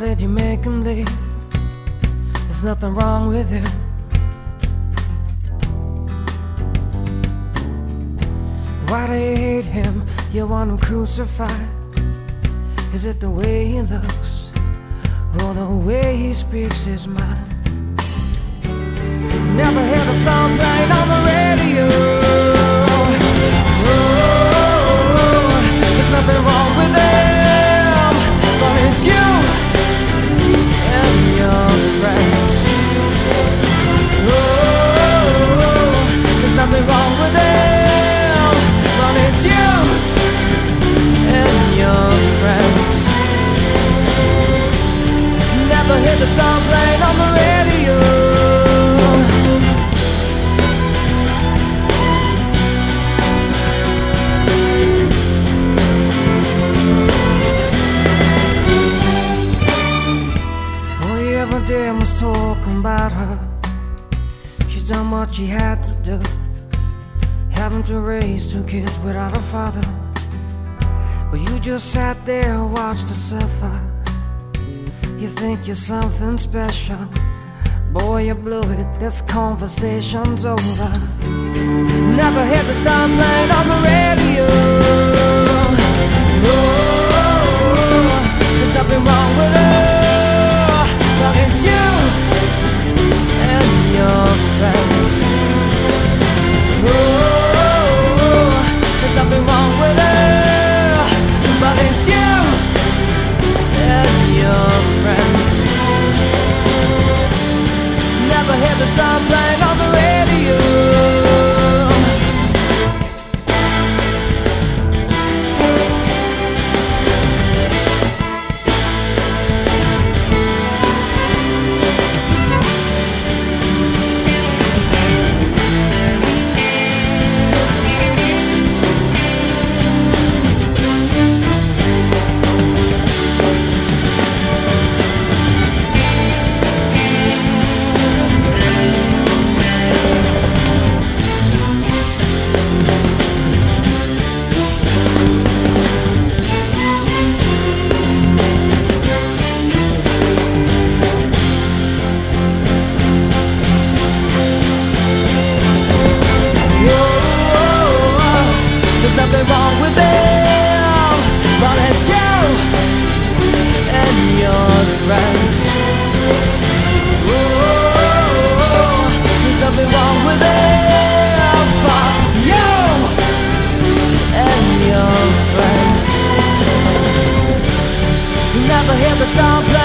did you make him leave? There's nothing wrong with him. Why do you hate him? You want him crucified? Is it the way he looks? Or the way he speaks his mind? Never hear the song playing on the radio. About her. She's done what she had to do. Having to raise two kids without a father. But you just sat there and watched her suffer. You think you're something special. Boy, you blew it. This conversation's over. Never hear the sound playing on the radio. Sound playing on the radio. nothing wrong with them. But it's you and your friends. There's nothing wrong with them. You and your friends. You never hear the sound